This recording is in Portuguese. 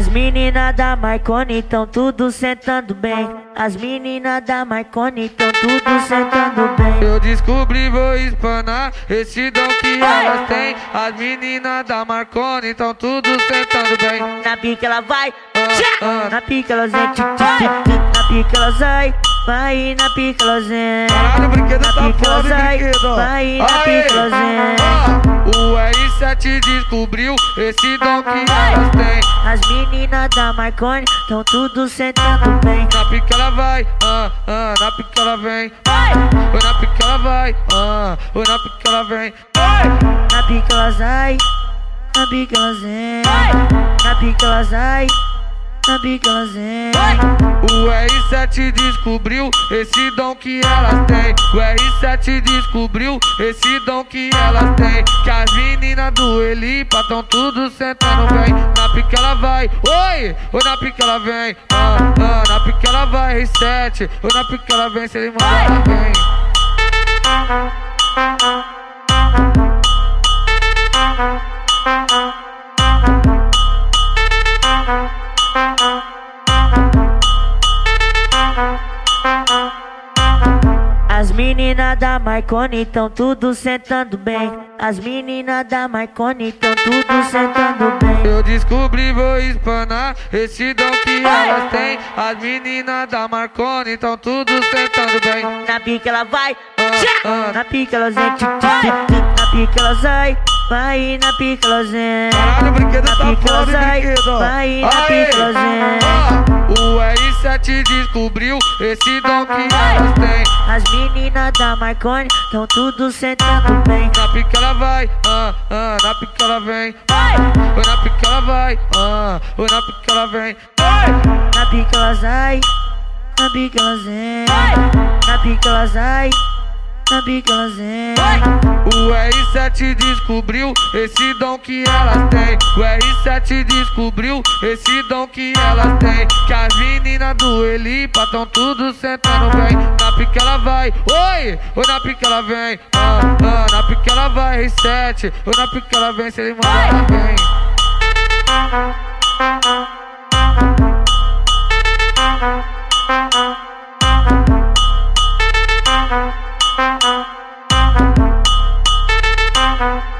As meninas da Marconi tão tudo sentando bem. As meninas da Marconi tão tudo sentando bem. Eu descobri, vou espanar esse dom que elas têm. As meninas da Marconi tão tudo sentando bem. Na pica ela vai, Ah, ah. na pica ela vem, pica ela sai, vai na pica ela vem. Caralho, o brinquedo Na tá pica fome, sai, brinquedo. vai na Aê, pica ela ó, O R7 descobriu esse dom que elas têm. As meninas da Marconi tão tudo sentando bem. Na pica ela vai, ah, ah, na pica ela vem. Vai! Oi, na pica ela vai, ah, oi, na pica ela vem. Na pica ela sai, na pica ela vem. Na pica ela sai, na. O R7 descobriu esse dom que elas têm. O R7 descobriu esse dom que elas têm. Que as meninas do Elipa tão tudo sentando bem. Na pica ela vai, oi, oi, na pica ela vem. Ah, ah, na pica ela vai, R7. Oi, na pica ela vem, se ele mandar ela vem. As meninas da Marconi tão tudo sentando bem. As meninas da Marconi tão tudo sentando bem. Eu descobri, vou espanar esse dom que elas têm. As meninas da Marconi tão tudo sentando bem. Na pica ela vai, ah. na pica ela vem, na pica ela sai, vai na pica ela vem. Caralho, o brinquedo Na tá pica ela fome, sai, brinquedo. vai na pica ela vem. ó, O R7 descobriu esse dom que elas têm. As meninas da Marconi tão tudo sentando bem. Na pica ela vai, ah, ah, na pica ela vem. Oi, na pica ela vai, ah, na pica ela vem. Na pica ela sai, na pica ela vem. Na pica ela sai, na. O R7 descobriu esse dom que elas têm. O R7 descobriu esse dom que elas têm. Que as meninas do Elipa tão tudo sentando bem. Na pica ela vai, oi, oi, na pica ela vem. Ah, ah, na pica ela vai, R7. Oi, na pica ela vem, se ele mandar ela vem. Bye.